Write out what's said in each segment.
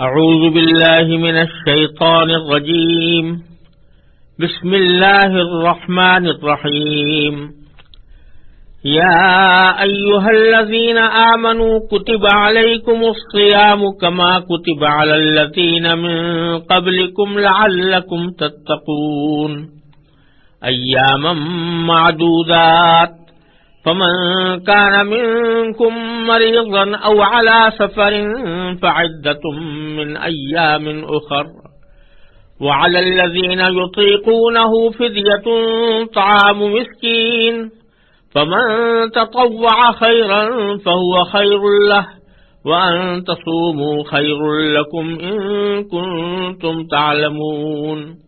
أعوذ بالله من الشيطان الرجيم. بسم الله الرحمن الرحيم. يا أيها الذين آمنوا كتب عليكم الصيام كما كتب على الذين من قبلكم لعلكم تتقون. أياما معدودات. فمن كان منكم مريضا أو على سفر فعدة من أيام أخر. وعلى الذين يطيقونه فدية طعام مسكين. فمن تطوع خيرا فهو خير له. وأن تصوموا خير لكم إن كنتم تعلمون.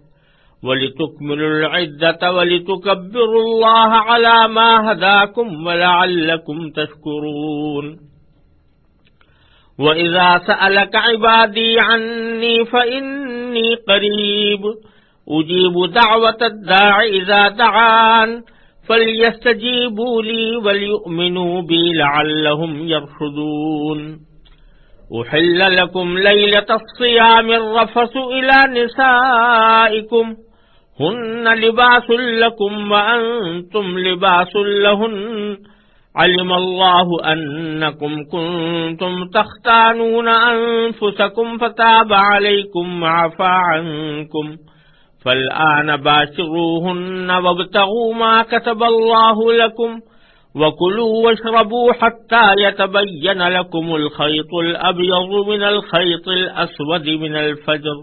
ولتكملوا العدة ولتكبروا الله على ما هداكم ولعلكم تشكرون. وإذا سألك عبادي عني فإني قريب. أجيب دعوة الداع إذا دعان. فليستجيبوا لي وليؤمنوا بي لعلهم يرشدون. أحل لكم ليلة الصيام الرفس إلى نسائكم. هن لباس لكم وأنتم لباس لهن. علم الله أنكم كنتم تختانون أنفسكم فتاب عليكم وعفى عنكم. فالآن باشروهن وابتغوا ما كتب الله لكم وكلوا واشربوا حتى يتبين لكم الخيط الأبيض من الخيط الأسود من الفجر.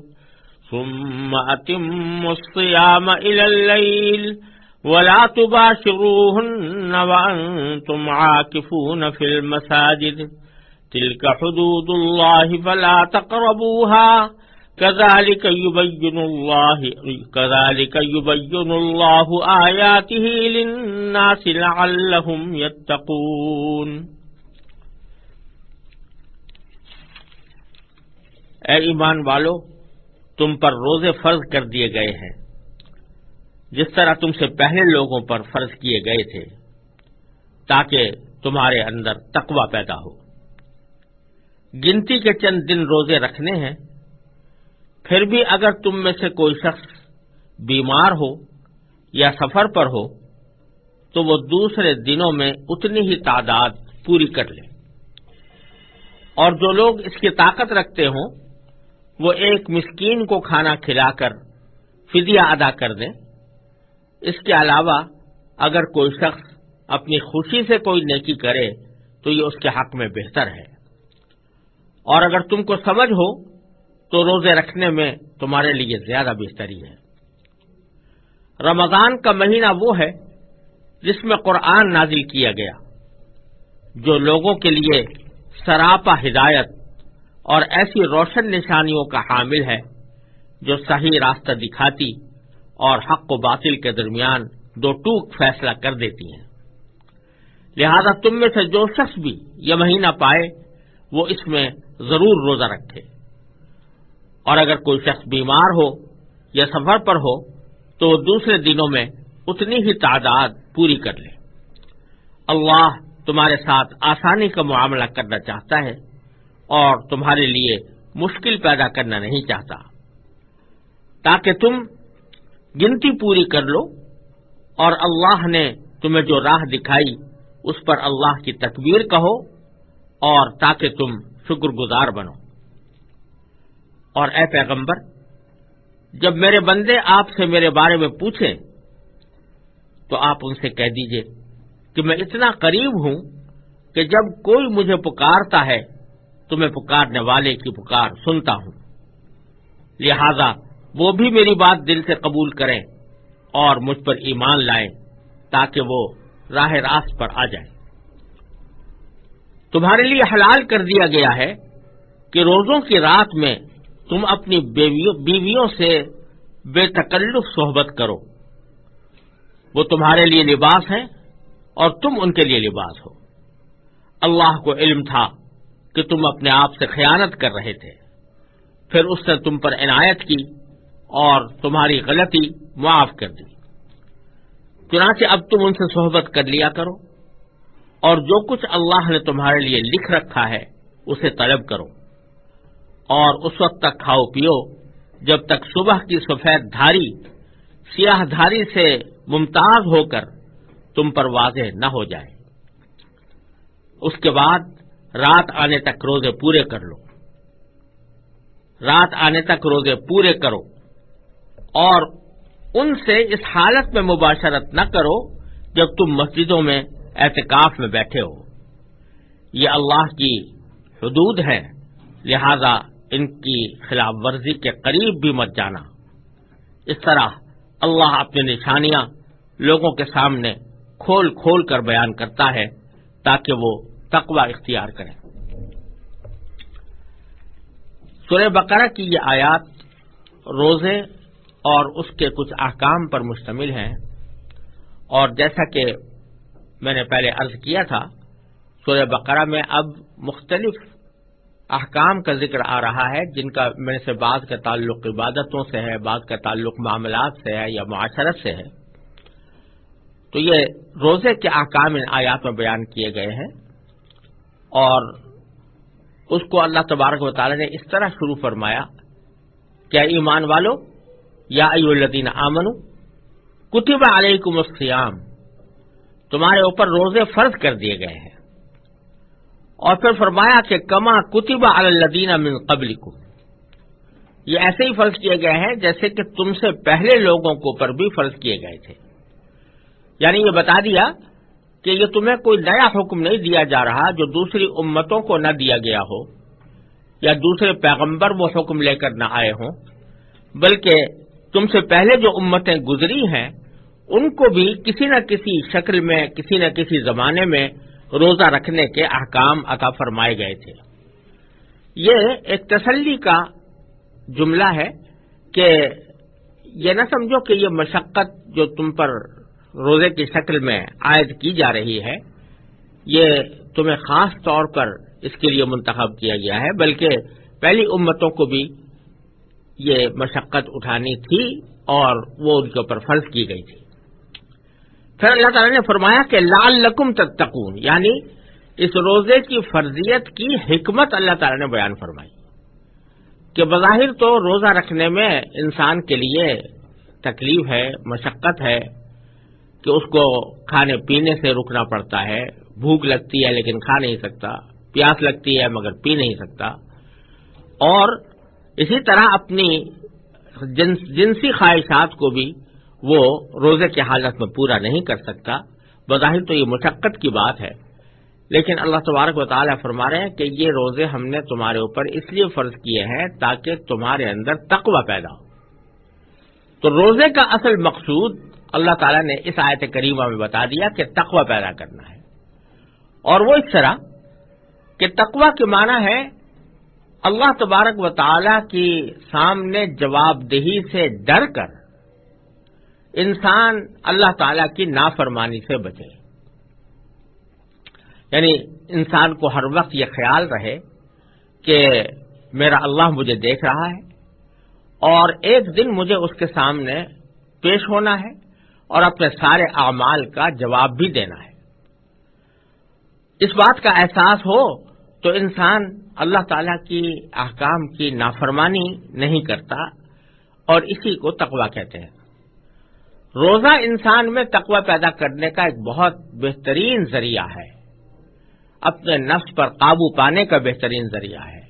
ثم أتموا الصيام إلى الليل ولا تباشروهن وأنتم عاكفون في المساجد. تلك حدود الله فلا تقربوها. كذلك يبين الله كذلك يبين الله آياته للناس لعلهم يتقون. اے ایمان والو تم پر روزے فرض کر دیے گئے ہیں۔ جس طرح تم سے پہلے لوگوں پر فرض کیے گئے تھے، تاکہ تمہارے اندر تقوی پیدا ہو۔ گنتی کے چند دن روزے رکھنے ہیں، پھر بھی اگر تم میں سے کوئی شخص بیمار ہو یا سفر پر ہو، تو وہ دوسرے دنوں میں اتنی ہی تعداد پوری کر لے۔ اور جو لوگ اس کی طاقت رکھتے ہوں وہ ایک مسکین کو کھانا کھلا کر فدیہ ادا کر دیں۔ اس کے علاوہ اگر کوئی شخص اپنی خوشی سے کوئی نیکی کرے تو یہ اس کے حق میں بہتر ہے۔ اور اگر تم کو سمجھ ہو تو روزے رکھنے میں تمہارے لیے زیادہ بہتری ہے۔ رمضان کا مہینہ وہ ہے جس میں قرآن نازل کیا گیا، جو لوگوں کے لیے سراپا ہدایت اور ایسی روشن نشانیوں کا حامل ہے جو صحیح راستہ دکھاتی اور حق و باطل کے درمیان دو ٹوک فیصلہ کر دیتی ہیں۔ لہذا تم میں سے جو شخص بھی یہ مہینہ پائے، وہ اس میں ضرور روزہ رکھے۔ اور اگر کوئی شخص بیمار ہو یا سفر پر ہو، تو وہ دوسرے دنوں میں اتنی ہی تعداد پوری کر لے۔ اللہ تمہارے ساتھ آسانی کا معاملہ کرنا چاہتا ہے۔ اور تمہارے لیے مشکل پیدا کرنا نہیں چاہتا۔ تاکہ تم گنتی پوری کر لو اور اللہ نے تمہیں جو راہ دکھائی اس پر اللہ کی تکبیر کہو اور تاکہ تم شکر گزار بنو۔ اور اے پیغمبر، جب میرے بندے آپ سے میرے بارے میں پوچھیں تو آپ ان سے کہہ دیجیے کہ میں اتنا قریب ہوں کہ جب کوئی مجھے پکارتا ہے تمہیں پکارنے والے کی پکار سنتا ہوں۔ لہذا وہ بھی میری بات دل سے قبول کریں اور مجھ پر ایمان لائیں تاکہ وہ راہ راست پر آ جائیں۔ تمہارے لیے حلال کر دیا گیا ہے کہ روزوں کی رات میں تم اپنی بیویوں سے بے تکلف صحبت کرو۔ وہ تمہارے لیے لباس ہیں اور تم ان کے لیے لباس ہو۔ اللہ کو علم تھا کہ تم اپنے آپ سے خیانت کر رہے تھے۔ پھر اس نے تم پر عنایت کی اور تمہاری غلطی معاف کر دی۔ چنانچہ اب تم ان سے صحبت کر لیا کرو اور جو کچھ اللہ نے تمہارے لیے لکھ رکھا ہے، اسے طلب کرو۔ اور اس وقت تک کھاؤ پیو، جب تک صبح کی سفید دھاری، سیاہ دھاری سے ممتاز ہو کر تم پر واضح نہ ہو جائے۔ اس کے بعد رات آنے تک روزے پورے کر لو۔ رات آنے تک روزے پورے کرو۔ اور ان سے اس حالت میں مباشرت نہ کرو جب تم مسجدوں میں احتکاف میں بیٹھے ہو۔ یہ اللہ کی حدود ہے لہذا ان کی خلاف ورزی کے قریب بھی مت جانا۔ اس طرح اللہ اپنی نشانیاں لوگوں کے سامنے کھول کھول کر بیان کرتا ہے تاکہ وہ تقوی اختیار کریں۔ سورہ بقرہ کی یہ آیات روزے اور اس کے کچھ احکام پر مشتمل ہیں۔ اور جیسا کہ میں نے پہلے عرض کیا تھا، سورہ بقرہ میں اب مختلف احکام کا ذکر آ رہا ہے، جن کا میرے سے بعض کا تعلق عبادتوں سے ہے بعض کا تعلق معاملات سے ہے یا معاشرت سے ہے۔ تو یہ روزے کے احکام ان آیات میں بیان کیے گئے ہیں۔ اور اس کو اللہ تبارک و تعالی نے اس طرح شروع فرمایا کیا ایمان والو، یا ایو الدین آمن کتب علیکم السیام تمہارے اوپر روزے فرض کر دیے گئے ہیں۔ اور پھر فرمایا کہ کما کتب الدین من قبل کو یہ ایسے ہی فرض کیے گئے ہیں جیسے کہ تم سے پہلے لوگوں کو پر بھی فرض کیے گئے تھے۔ یعنی یہ بتا دیا کہ یہ تمہیں کوئی نیا حکم نہیں دیا جا رہا جو دوسری امتوں کو نہ دیا گیا ہو، یا دوسرے پیغمبر وہ حکم لے کر نہ آئے ہوں، بلکہ تم سے پہلے جو امتیں گزری ہیں، ان کو بھی کسی نہ کسی شکل میں، کسی نہ کسی زمانے میں روزہ رکھنے کے احکام عطا فرمائے گئے تھے۔ یہ ایک تسلی کا جملہ ہے کہ یہ نہ سمجھو کہ یہ مشقت جو تم پر روزے کی شکل میں عائد کی جا رہی ہے، یہ تمہیں خاص طور پر اس کے لیے منتخب کیا گیا ہے، بلکہ پہلی امتوں کو بھی یہ مشقت اٹھانی تھی اور وہ ان کے اوپر فرض کی گئی تھی۔ پھر اللہ تعالی نے فرمایا کہ لال لکم تتقون یعنی اس روزے کی فرضیت کی حکمت اللہ تعالی نے بیان فرمائی کہ بظاہر تو روزہ رکھنے میں انسان کے لیے تکلیف ہے، مشقت ہے کہ اس کو کھانے پینے سے رکنا پڑتا ہے۔ بھوک لگتی ہے لیکن کھا نہیں سکتا۔ پیاس لگتی ہے مگر پی نہیں سکتا۔ اور اسی طرح اپنی جنس جنسی خواہشات کو بھی وہ روزے کی حالت میں پورا نہیں کر سکتا۔ بظاہر تو یہ مشقت کی بات ہے۔ لیکن اللہ تبارک و تعالیٰ فرما رہے ہیں کہ یہ روزے ہم نے تمہارے اوپر اس لیے فرض کیے ہیں تاکہ تمہارے اندر تقوی پیدا ہو۔ تو روزے کا اصل مقصود اللہ تعالیٰ نے اس آیت کریمہ میں بتا دیا کہ تقوی پیدا کرنا ہے۔ اور وہ اس طرح کہ تقوی کے معنی ہے اللہ تبارک و تعالی کی سامنے جواب دہی سے ڈر کر انسان اللہ تعالی کی نافرمانی سے بچے۔ یعنی انسان کو ہر وقت یہ خیال رہے کہ میرا اللہ مجھے دیکھ رہا ہے اور ایک دن مجھے اس کے سامنے پیش ہونا ہے۔ اور اپنے سارے اعمال کا جواب بھی دینا ہے۔ اس بات کا احساس ہو تو انسان اللہ تعالی کی احکام کی نافرمانی نہیں کرتا اور اسی کو تقوا کہتے ہیں۔ روزہ انسان میں تقوی پیدا کرنے کا ایک بہت بہترین ذریعہ ہے۔ اپنے نفس پر قابو پانے کا بہترین ذریعہ ہے۔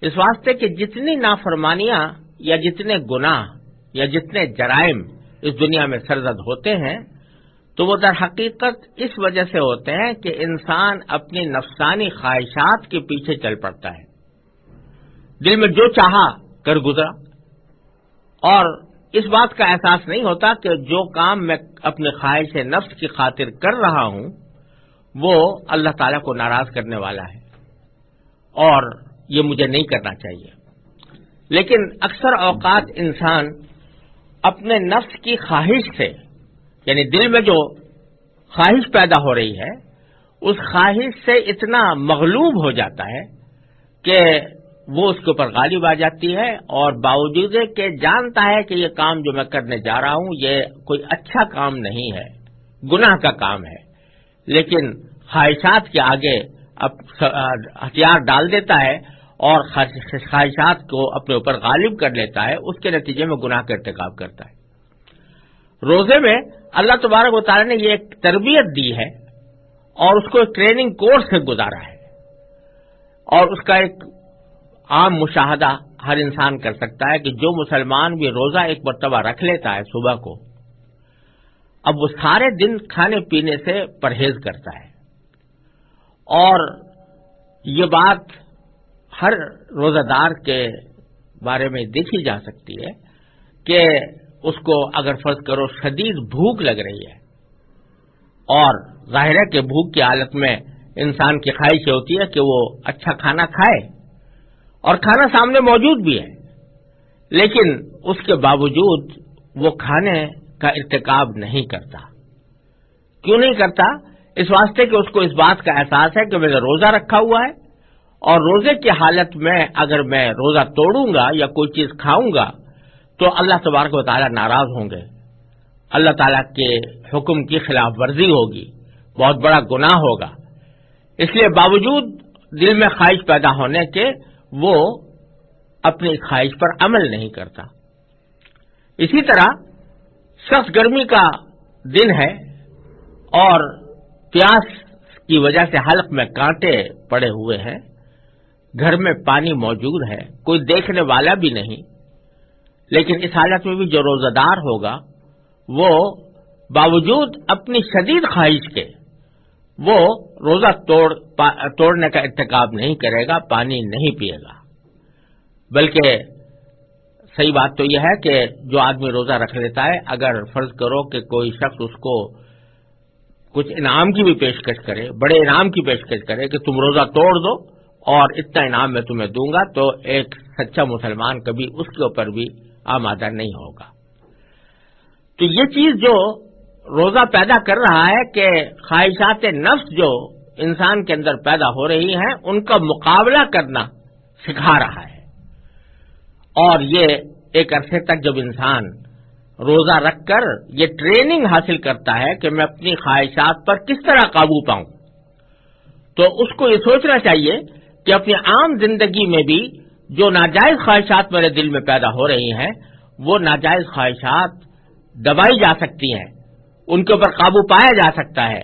اس واسطے کہ جتنی نافرمانیاں یا جتنے گناہ یا جتنے جرائم اس دنیا میں سرزد ہوتے ہیں، تو وہ در حقیقت اس وجہ سے ہوتے ہیں کہ انسان اپنی نفسانی خواہشات کے پیچھے چل پڑتا ہے۔ دل میں جو چاہا کر گزرا۔ اور اس بات کا احساس نہیں ہوتا کہ جو کام میں اپنے خواہش نفس کی خاطر کر رہا ہوں، وہ اللہ تعالی کو ناراض کرنے والا ہے۔ اور یہ مجھے نہیں کرنا چاہیے۔ لیکن اکثر اوقات انسان اپنے نفس کی خواہش سے یعنی دل میں جو خواہش پیدا ہو رہی ہے، اس خواہش سے اتنا مغلوب ہو جاتا ہے کہ وہ اس کے اوپر غالب آ جاتی ہے اور باوجود کہ جانتا ہے کہ یہ کام جو میں کرنے جا رہا ہوں، یہ کوئی اچھا کام نہیں ہے، گناہ کا کام ہے۔ لیکن خواہشات کے آگے ہتھیار ڈال دیتا ہے اور خواہشات کو اپنے اوپر غالب کر لیتا ہے، اس کے نتیجے میں گناہ کا ارتکاب کرتا ہے۔ روزے میں اللہ تبارک و تعالیٰ نے یہ ایک تربیت دی ہے اور اس کو ایک ٹریننگ کورس سے گزارا ہے۔ اور اس کا ایک عام مشاہدہ ہر انسان کر سکتا ہے کہ جو مسلمان بھی روزہ ایک مرتبہ رکھ لیتا ہے صبح کو، اب وہ سارے دن کھانے پینے سے پرہیز کرتا ہے۔ اور یہ بات ہر روزہ دار کے بارے میں دیکھی جا سکتی ہے کہ اس کو اگر فرض کرو شدید بھوک لگ رہی ہے اور ظاہر ہے کہ بھوک کی حالت میں انسان کی خواہش ہوتی ہے کہ وہ اچھا کھانا کھائے اور کھانا سامنے موجود بھی ہے، لیکن اس کے باوجود وہ کھانے کا ارتکاب نہیں کرتا۔ کیوں نہیں کرتا؟ اس واسطے کہ اس کو اس بات کا احساس ہے کہ میں نے روزہ رکھا ہوا ہے۔ اور روزے کی حالت میں اگر میں روزہ توڑوں گا یا کوئی چیز کھاؤں گا، تو اللہ تبارک و تعالیٰ ناراض ہوں گے۔ اللہ تعالیٰ کے حکم کی خلاف ورزی ہوگی، بہت بڑا گناہ ہوگا۔ اس لیے باوجود دل میں خواہش پیدا ہونے کے وہ اپنی خواہش پر عمل نہیں کرتا۔ اسی طرح سخت گرمی کا دن ہے اور پیاس کی وجہ سے حلق میں کانٹے پڑے ہوئے ہیں۔ گھر میں پانی موجود ہے، کوئی دیکھنے والا بھی نہیں۔ لیکن اس حالت میں بھی جو روزہ دار ہوگا، وہ باوجود اپنی شدید خواہش کے، وہ روزہ توڑ توڑنے کا ارتکاب نہیں کرے گا، پانی نہیں پیے گا۔ بلکہ صحیح بات تو یہ ہے کہ جو آدمی روزہ رکھ لیتا ہے، اگر فرض کرو کہ کوئی شخص اس کو کچھ انعام کی بھی پیشکش کرے، بڑے انعام کی پیشکش کرے کہ تم روزہ توڑ دو اور اتنا انعام میں تمہیں دوں گا تو ایک سچا مسلمان کبھی اس کے اوپر بھی آمادہ نہیں ہوگا۔ تو یہ چیز جو روزہ پیدا کر رہا ہے کہ خواہشات نفس جو انسان کے اندر پیدا ہو رہی ہیں، ان کا مقابلہ کرنا سکھا رہا ہے۔ اور یہ ایک عرصے تک جب انسان روزہ رکھ کر یہ ٹریننگ حاصل کرتا ہے کہ میں اپنی خواہشات پر کس طرح قابو پاؤں، تو اس کو یہ سوچنا چاہیے کہ اپنی عام زندگی میں بھی جو ناجائز خواہشات میرے دل میں پیدا ہو رہی ہیں، وہ ناجائز خواہشات دبائی جا سکتی ہیں، ان کے اوپر قابو پایا جا سکتا ہے۔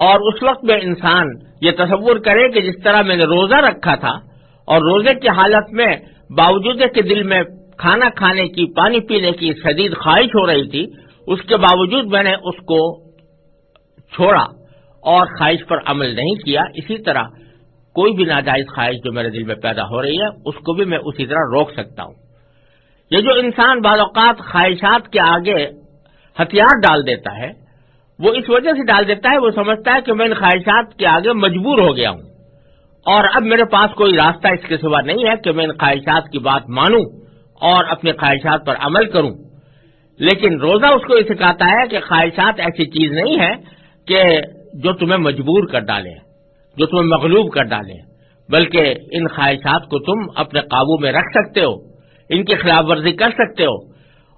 اور اس وقت میں انسان یہ تصور کرے کہ جس طرح میں نے روزہ رکھا تھا اور روزے کی حالت میں باوجود کے دل میں کھانا کھانے کی، پانی پینے کی شدید خواہش ہو رہی تھی، اس کے باوجود میں نے اس کو چھوڑا اور خواہش پر عمل نہیں کیا۔ اسی طرح کوئی بھی ناجائز خواہش جو میرے دل میں پیدا ہو رہی ہے، اس کو بھی میں اسی طرح روک سکتا ہوں۔ یہ جو انسان بعض اوقات خواہشات کے آگے ہتھیار ڈال دیتا ہے، وہ اس وجہ سے ڈال دیتا ہے، وہ سمجھتا ہے کہ میں ان خواہشات کے آگے مجبور ہو گیا ہوں۔ اور اب میرے پاس کوئی راستہ اس کے سوا نہیں ہے کہ میں ان خواہشات کی بات مانوں اور اپنی خواہشات پر عمل کروں۔ لیکن روزہ اس کو یہ سکھاتا ہے کہ خواہشات ایسی چیز نہیں ہے کہ جو تمہیں مجبور کر ڈالے۔ جو تمہیں مغلوب کر ڈالے بلکہ ان خواہشات کو تم اپنے قابو میں رکھ سکتے ہو، ان کی خلاف ورزی کر سکتے ہو۔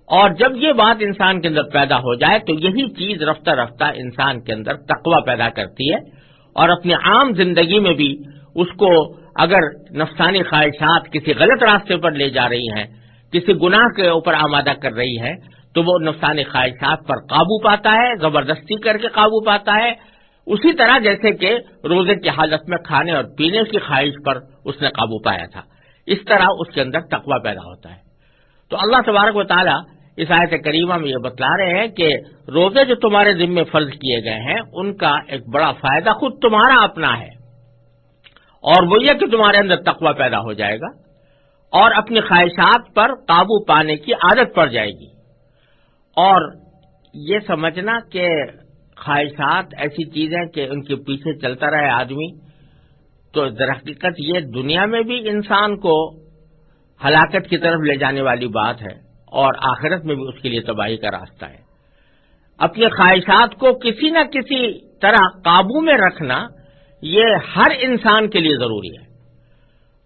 اور جب یہ بات انسان کے اندر پیدا ہو جائے تو یہی چیز رفتہ رفتہ انسان کے اندر تقوی پیدا کرتی ہے۔ اور اپنی عام زندگی میں بھی اس کو اگر نفسانی خواہشات کسی غلط راستے پر لے جا رہی ہیں، کسی گناہ کے اوپر آمادہ کر رہی ہے تو وہ نفسانی خواہشات پر قابو پاتا ہے، زبردستی کر کے قابو پاتا ہے۔ اسی طرح جیسے کہ روزے کی حالت میں کھانے اور پینے کی خواہش پر اس نے قابو پایا تھا۔ اس طرح اس کے اندر تقوی پیدا ہوتا ہے۔ تو اللہ تبارک و تعالیٰ اس آیت کریمہ میں یہ بتلا رہے ہیں کہ روزے جو تمہارے ذمے فرض کیے گئے ہیں، ان کا ایک بڑا فائدہ خود تمہارا اپنا ہے۔ اور وہ یہ کہ تمہارے اندر تقوی پیدا ہو جائے گا اور اپنی خواہشات پر قابو پانے کی عادت پڑ جائے گی۔ اور یہ سمجھنا کہ خواہشات ایسی چیزیں کہ ان کے پیچھے چلتا رہے آدمی۔ تو در حقیقت یہ دنیا میں بھی انسان کو ہلاکت کی طرف لے جانے والی بات ہے اور آخرت میں بھی اس کے لیے تباہی کا راستہ ہے۔ اپنی خواہشات کو کسی نہ کسی طرح قابو میں رکھنا یہ ہر انسان کے لیے ضروری ہے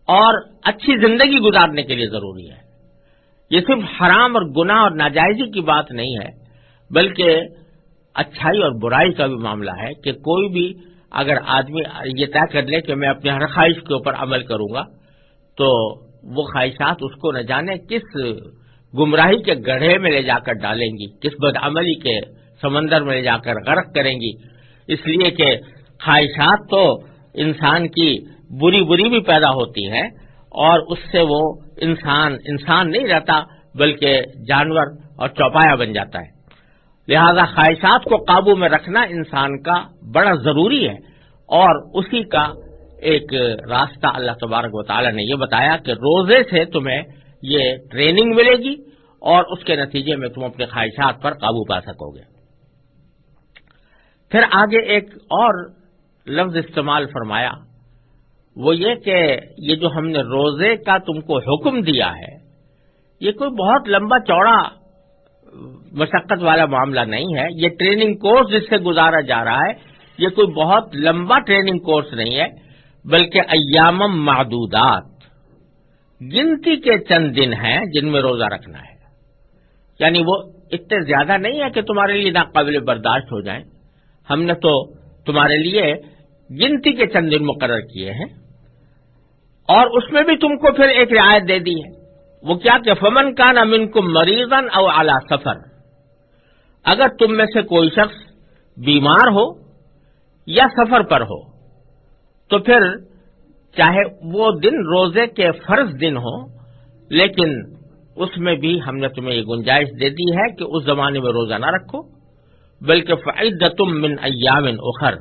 اور اچھی زندگی گزارنے کے لیے ضروری ہے۔ یہ صرف حرام اور گناہ اور ناجائزی کی بات نہیں ہے، بلکہ اچھائی اور برائی کا بھی معاملہ ہے کہ کوئی بھی اگر آدمی یہ طے کر لے کہ میں اپنے ہر خواہش کے اوپر عمل کروں گا، تو وہ خواہشات اس کو نہ جانے کس گمراہی کے گڑھے میں لے جا کر ڈالیں گی، کس بدعملی کے سمندر میں لے جا کر غرق کریں گی۔ اس لیے کہ خواہشات تو انسان کی بری بری بھی پیدا ہوتی ہیں اور اس سے وہ انسان انسان نہیں رہتا، بلکہ جانور اور چوپایا بن جاتا ہے۔ لہذا خواہشات کو قابو میں رکھنا انسان کا بڑا ضروری ہے۔ اور اسی کا ایک راستہ اللہ تبارک و تعالی نے یہ بتایا کہ روزے سے تمہیں یہ ٹریننگ ملے گی اور اس کے نتیجے میں تم اپنے خواہشات پر قابو پا سکو گے۔ پھر آگے ایک اور لفظ استعمال فرمایا۔ وہ یہ کہ یہ جو ہم نے روزے کا تم کو حکم دیا ہے، یہ کوئی بہت لمبا چوڑا مشقت والا معاملہ نہیں ہے۔ یہ ٹریننگ کورس جس سے گزارا جا رہا ہے، یہ کوئی بہت لمبا ٹریننگ کورس نہیں ہے، بلکہ ایامم معدودات۔ گنتی کے چند دن ہیں جن میں روزہ رکھنا ہے۔ یعنی وہ اتنے زیادہ نہیں ہے کہ تمہارے لیے ناقابل برداشت ہو جائیں۔ ہم نے تو تمہارے لیے گنتی کے چند دن مقرر کیے ہیں۔ اور اس میں بھی تم کو پھر ایک رعایت دے دی ہے۔ وہ کیا کہ فمن کا نمن کو مریضن او اعلی سفر اگر تم میں سے کوئی شخص بیمار ہو یا سفر پر ہو، تو پھر چاہے وہ دن روزے کے فرض دن ہو، لیکن اس میں بھی ہم نے تمہیں یہ گنجائش دے دی ہے کہ اس زمانے میں روزہ نہ رکھو، بلکہ فعد تم من ایام اخر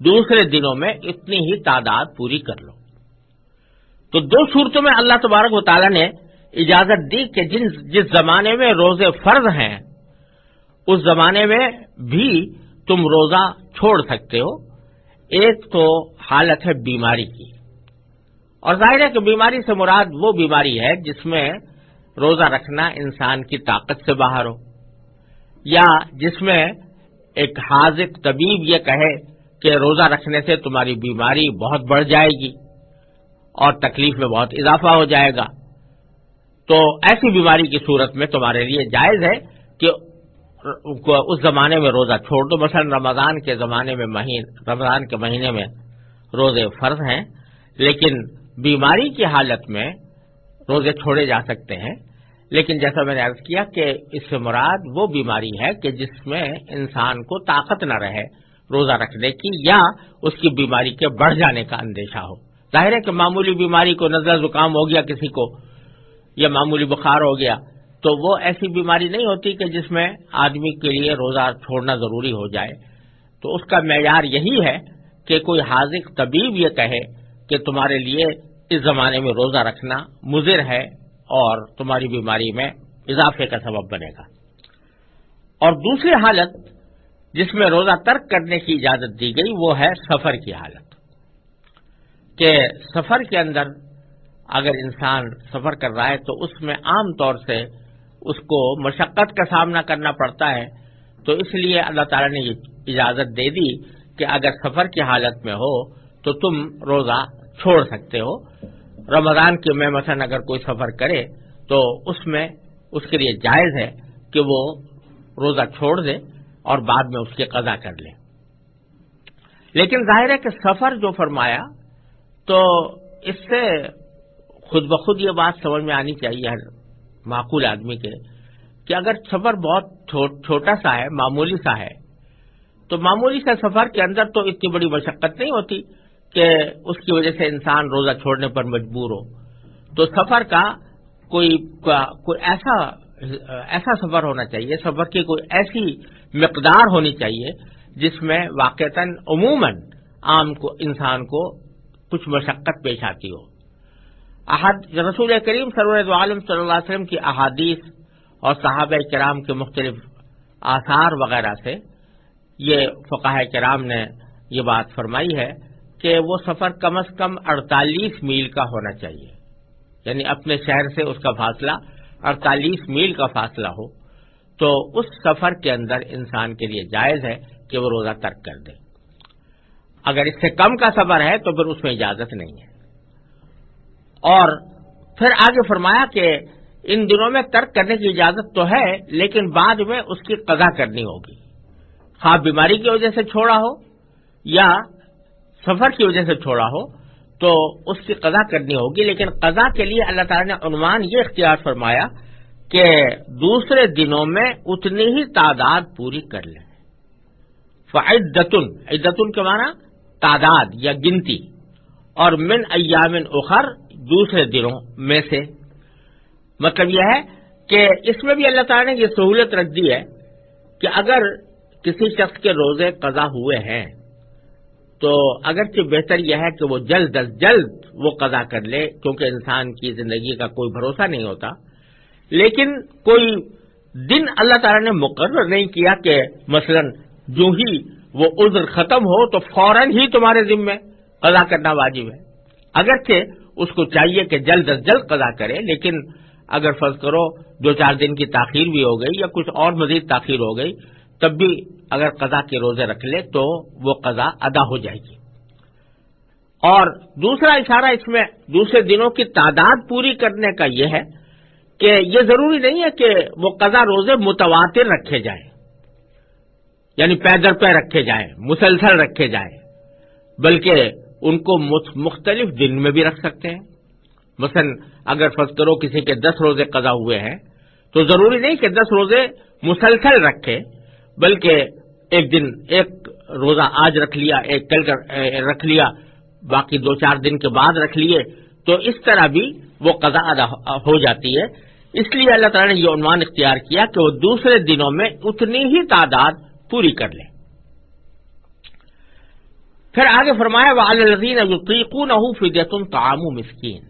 دوسرے دنوں میں اتنی ہی تعداد پوری کر لو۔ تو دو صورتوں میں اللہ تبارک و تعالیٰ نے اجازت دی کہ جن جس زمانے میں روزے فرض ہیں، اس زمانے میں بھی تم روزہ چھوڑ سکتے ہو۔ ایک تو حالت ہے بیماری کی۔ اور ظاہر ہے کہ بیماری سے مراد وہ بیماری ہے جس میں روزہ رکھنا انسان کی طاقت سے باہر ہو، یا جس میں ایک حاضر طبیب یہ کہے کہ روزہ رکھنے سے تمہاری بیماری بہت بڑھ جائے گی اور تکلیف میں بہت اضافہ ہو جائے گا۔ تو ایسی بیماری کی صورت میں تمہارے لیے جائز ہے کہ اس زمانے میں روزہ چھوڑ دو۔ مثلا رمضان کے زمانے میں رمضان کے مہینے میں روزے فرض ہیں، لیکن بیماری کی حالت میں روزے چھوڑے جا سکتے ہیں۔ لیکن جیسا میں نے عرض کیا کہ اس سے مراد وہ بیماری ہے کہ جس میں انسان کو طاقت نہ رہے روزہ رکھنے کی یا اس کی بیماری کے بڑھ جانے کا اندیشہ ہو۔ ظاہر ہے کہ معمولی بیماری کو نزلہ زکام ہو گیا کسی کو یا معمولی بخار ہو گیا، تو وہ ایسی بیماری نہیں ہوتی کہ جس میں آدمی کے لیے روزہ چھوڑنا ضروری ہو جائے۔ تو اس کا معیار یہی ہے کہ کوئی حاضر طبیب یہ کہے کہ تمہارے لیے اس زمانے میں روزہ رکھنا مضر ہے اور تمہاری بیماری میں اضافے کا سبب بنے گا۔ اور دوسری حالت جس میں روزہ ترک کرنے کی اجازت دی گئی، وہ ہے سفر کی حالت۔ کہ سفر کے اندر اگر انسان سفر کر رہا ہے تو اس میں عام طور سے اس کو مشقت کا سامنا کرنا پڑتا ہے، تو اس لیے اللہ تعالی نے یہ اجازت دے دی کہ اگر سفر کی حالت میں ہو تو تم روزہ چھوڑ سکتے ہو۔ رمضان کے میں مثلا اگر کوئی سفر کرے تو اس میں اس کے لیے جائز ہے کہ وہ روزہ چھوڑ دے اور بعد میں اس کی قضا کر لے۔ لیکن ظاہر ہے کہ سفر جو فرمایا تو اس سے خود بخود یہ بات سمجھ میں آنی چاہیے ہر معقول آدمی کے کہ اگر سفر بہت چھوٹا سا ہے، معمولی سا ہے، تو معمولی سا سفر کے اندر تو اتنی بڑی مشقت نہیں ہوتی کہ اس کی وجہ سے انسان روزہ چھوڑنے پر مجبور ہو۔ تو سفر کا کوئی کوئی ایسا ایسا سفر ہونا چاہیے، سفر کی کوئی ایسی مقدار ہونی چاہیے جس میں واقع عموماً عام کو انسان کو کچھ مشقت پیش آتی ہو۔ رسول کریم سرور عالم صلی اللہ علیہ وسلم کی احادیث اور صحابہ کرام کے مختلف آثار وغیرہ سے یہ فقاہ کرام نے یہ بات فرمائی ہے کہ وہ سفر کم از کم اڑتالیس میل کا ہونا چاہیے۔ یعنی اپنے شہر سے اس کا فاصلہ اڑتالیس میل کا فاصلہ ہو تو اس سفر کے اندر انسان کے لیے جائز ہے کہ وہ روزہ ترک کر دے۔ اگر اس سے کم کا سفر ہے تو پھر اس میں اجازت نہیں ہے۔ اور پھر آگے فرمایا کہ ان دنوں میں ترک کرنے کی اجازت تو ہے، لیکن بعد میں اس کی قضا کرنی ہوگی۔ خواب بیماری کی وجہ سے چھوڑا ہو یا سفر کی وجہ سے چھوڑا ہو تو اس کی قضا کرنی ہوگی، لیکن قضا کے لیے اللہ تعالیٰ نے عنوان یہ اختیار فرمایا کہ دوسرے دنوں میں اتنی ہی تعداد پوری کر لیں۔ فعدتن، عدتن کے معنی تعداد یا گنتی۔ اور من ایامن اخر دوسرے دنوں میں سے۔ مطلب یہ ہے کہ اس میں بھی اللہ تعالیٰ نے یہ سہولت رکھ دی ہے کہ اگر کسی شخص کے روزے قضا ہوئے ہیں، تو اگرچہ بہتر یہ ہے کہ وہ جلد از جلد وہ قضا کر لے، کیونکہ انسان کی زندگی کا کوئی بھروسہ نہیں ہوتا۔ لیکن کوئی دن اللہ تعالیٰ نے مقرر نہیں کیا کہ مثلا جو ہی وہ عذر ختم ہو تو فوراً ہی تمہارے ذمے قضا کرنا واجب ہے۔ اگرچہ اس کو چاہیے کہ جلد از جلد قضا کرے، لیکن اگر فرض کرو دو چار دن کی تاخیر بھی ہو گئی یا کچھ اور مزید تاخیر ہو گئی، تب بھی اگر قضا کے روزے رکھ لے تو وہ قضا ادا ہو جائے گی۔ اور دوسرا اشارہ اس میں دوسرے دنوں کی تعداد پوری کرنے کا یہ ہے کہ یہ ضروری نہیں ہے کہ وہ قضا روزے متواتر رکھے جائیں یعنی پیدر پہ رکھے جائیں، مسلسل رکھے جائیں، بلکہ ان کو مختلف دن میں بھی رکھ سکتے ہیں۔ مثلا اگر فرض کرو کسی کے دس روزے قضا ہوئے ہیں، تو ضروری نہیں کہ دس روزے مسلسل رکھے، بلکہ ایک دن ایک روزہ آج رکھ لیا، ایک کل رکھ لیا، باقی دو چار دن کے بعد رکھ لیے، تو اس طرح بھی وہ قضا ادا ہو جاتی ہے۔ اس لیے اللہ تعالیٰ نے یہ عنوان اختیار کیا کہ وہ دوسرے دنوں میں اتنی ہی تعداد پوری کر لیں۔ پھر آگے فرمایا وہ الزین یقین تعام مسکین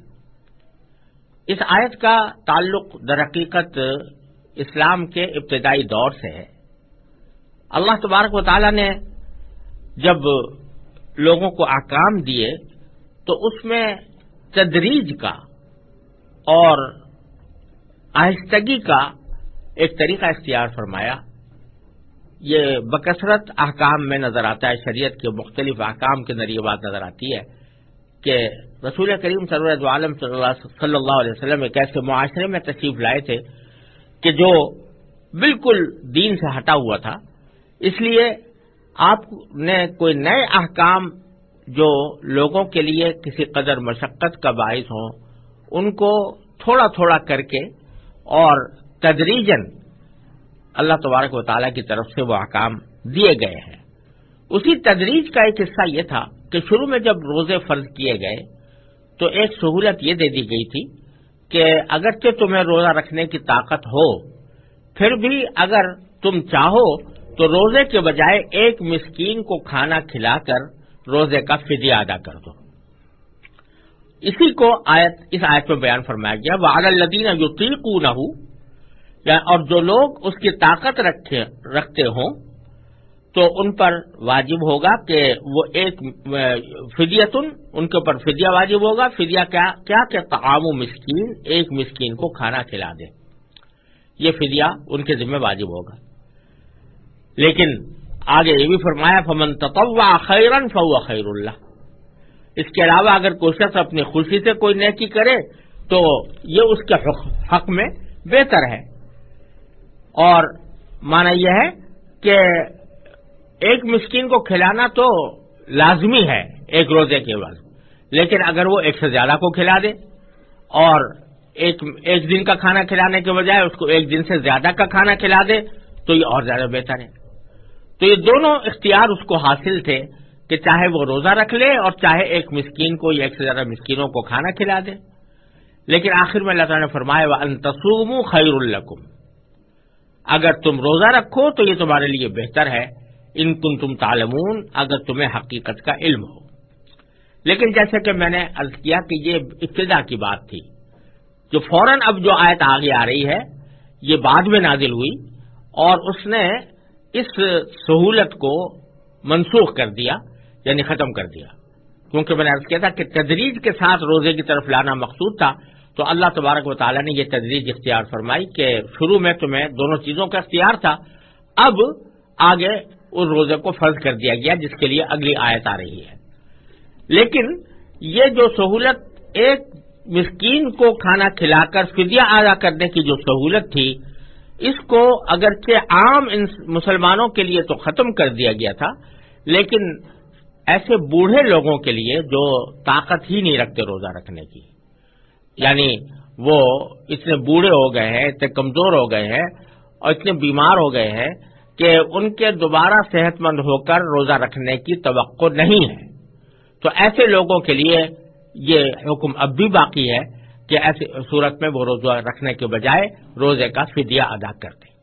اس آیت کا تعلق در حقیقت اسلام کے ابتدائی دور سے ہے۔ اللہ تبارک و تعالی نے جب لوگوں کو احکام دیے، تو اس میں تدریج کا اور آہستگی کا ایک طریقہ اختیار فرمایا۔ یہ بکثرت احکام میں نظر آتا ہے، شریعت کے مختلف احکام کے ذریعے بات نظر آتی ہے کہ رسول کریم صلی عالم صلی اللہ علیہ وسلم ایک ایسے معاشرے میں تشریف لائے تھے کہ جو بالکل دین سے ہٹا ہوا تھا۔ اس لیے آپ نے کوئی نئے احکام جو لوگوں کے لیے کسی قدر مشقت کا باعث ہوں، ان کو تھوڑا تھوڑا کر کے اور تدریجن اللہ تبارک و تعالیٰ کی طرف سے وہ احکام دیے گئے ہیں۔ اسی تدریج کا ایک حصہ یہ تھا کہ شروع میں جب روزے فرض کیے گئے، تو ایک سہولت یہ دے دی گئی تھی کہ اگرچہ تمہیں روزہ رکھنے کی طاقت ہو، پھر بھی اگر تم چاہو تو روزے کے بجائے ایک مسکین کو کھانا کھلا کر روزے کا فدیہ ادا کر دو۔ اسی کو آیت، اس آیت میں بیان فرمایا گیا وہ الدین یقیق نہ یعنی اور جو لوگ اس کی طاقت رکھتے ہوں، تو ان پر واجب ہوگا کہ وہ ایک فدیتن، ان کے اوپر فدیہ واجب ہوگا۔ فدیہ کیا کیا کہ تعام و مسکین، ایک مسکین کو کھانا کھلا دے۔ یہ فدیہ ان کے ذمہ واجب ہوگا۔ لیکن آگے یہ بھی فرمایا، فمن تطوع خیرن فو خیر اللہ اس کے علاوہ اگر کوئی شخص اپنی خوشی سے کوئی نیکی کرے، تو یہ اس کے حق میں بہتر ہے۔ اور مانا یہ ہے کہ ایک مسکین کو کھلانا تو لازمی ہے ایک روزے کے بعد، لیکن اگر وہ ایک سے زیادہ کو کھلا دے اور ایک ایک دن کا کھانا کھلانے کے بجائے اس کو ایک دن سے زیادہ کا کھانا کھلا دے، تو یہ اور زیادہ بہتر ہے۔ تو یہ دونوں اختیار اس کو حاصل تھے کہ چاہے وہ روزہ رکھ لے اور چاہے ایک مسکین کو یا ایک سے زیادہ مسکینوں کو کھانا کھلا دے۔ لیکن آخر میں اللہ تعالیٰ نے فرمایا وہ انتسوم خیر القم اگر تم روزہ رکھو تو یہ تمہارے لیے بہتر ہے۔ ان کن تم تعلمون، اگر تمہیں حقیقت کا علم ہو۔ لیکن جیسے کہ میں نے عرض کیا کہ یہ ابتدا کی بات تھی۔ جو فوراً اب جو آیت آگے آ رہی ہے، یہ بعد میں نازل ہوئی اور اس نے اس سہولت کو منسوخ کر دیا یعنی ختم کر دیا۔ کیونکہ میں نے عرض کیا تھا کہ تدریج کے ساتھ روزے کی طرف لانا مقصود تھا تو اللہ تبارک و تعالیٰ نے یہ تجویز اختیار فرمائی کہ شروع میں تمہیں دونوں چیزوں کا اختیار تھا، اب آگے اس روزے کو فرض کر دیا گیا جس کے لیے اگلی آیت آ رہی ہے۔ لیکن یہ جو سہولت ایک مسکین کو کھانا کھلا کر فدیہ ادا کرنے کی جو سہولت تھی، اس کو اگرچہ عام مسلمانوں کے لیے تو ختم کر دیا گیا تھا، لیکن ایسے بوڑھے لوگوں کے لیے جو طاقت ہی نہیں رکھتے روزہ رکھنے کی۔ یعنی وہ اتنے بوڑھے ہو گئے ہیں، اتنے کمزور ہو گئے ہیں اور اتنے بیمار ہو گئے ہیں کہ ان کے دوبارہ صحت مند ہو کر روزہ رکھنے کی توقع نہیں ہے۔ تو ایسے لوگوں کے لیے یہ حکم اب بھی باقی ہے کہ ایسی صورت میں وہ روزہ رکھنے کے بجائے روزے کا فدیہ ادا کر دیں۔